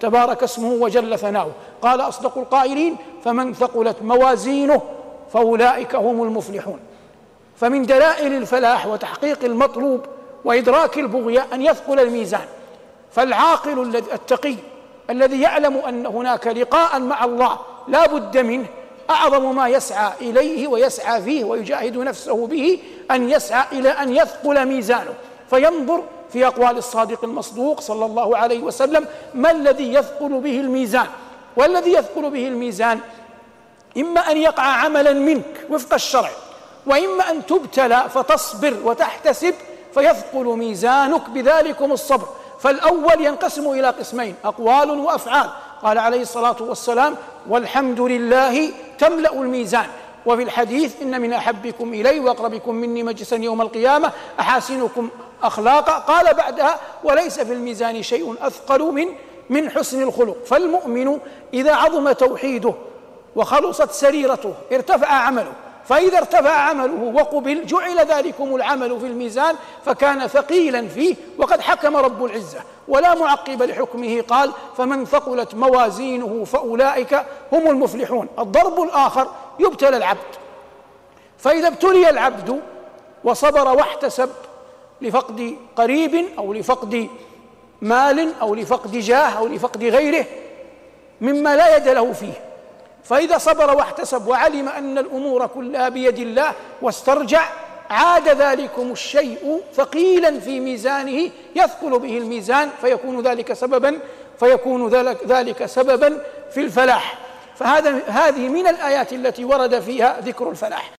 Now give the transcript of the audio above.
تبارك اسمه وجل ثناؤه. قال أصدق القائلين فمن ثقلت موازينه فأولئك هم المفلحون. فمن دلائل الفلاح وتحقيق المطلوب وإدراك البغيه أن يثقل الميزان. فالعاقل التقي الذي يعلم أن هناك لقاء مع الله لا بد منه أعظم ما يسعى إليه ويسعى فيه ويجاهد نفسه به أن يسعى إلى أن يثقل ميزانه. فينظر في أقوال الصادق المصدوق صلى الله عليه وسلم ما الذي يثقل به الميزان؟ والذي يثقل به الميزان إما أن يقع عملا منك وفق الشرع وإما أن تبتلى فتصبر وتحتسب فيثقل ميزانك بذلكم الصبر. فالأول ينقسم إلى قسمين أقوال وأفعال. قال عليه الصلاة والسلام والحمد لله تملأ الميزان. وفي الحديث إن من أحبكم إلي وأقربكم مني مجلسا يوم القيامة أحاسنكم اخلاقا قال بعدها وليس في الميزان شيء أثقل من من حسن الخلق. فالمؤمن إذا عظم توحيده وخلصت سريرته ارتفع عمله. فإذا ارتفع عمله وقبل جعل ذلكم العمل في الميزان فكان ثقيلا فيه وقد حكم رب العزة. ولا معقب لحكمه قال فمن ثقلت موازينه فأولئك هم المفلحون. الضرب الآخر يبتلى العبد. فإذا ابتلي العبد وصبر واحتسب لفقد قريب أو لفقد مال أو لفقد جاه أو لفقد غيره مما لا يد له فيه. فإذا صبر واحتسب وعلم أن الأمور كلها بيد الله واسترجع عاد ذلكم الشيء ثقيلا في ميزانه يثقل به الميزان فيكون ذلك سببا فيكون ذلك سببا في الفلاح. فهذا هذه من الآيات التي ورد فيها ذكر الفلاح.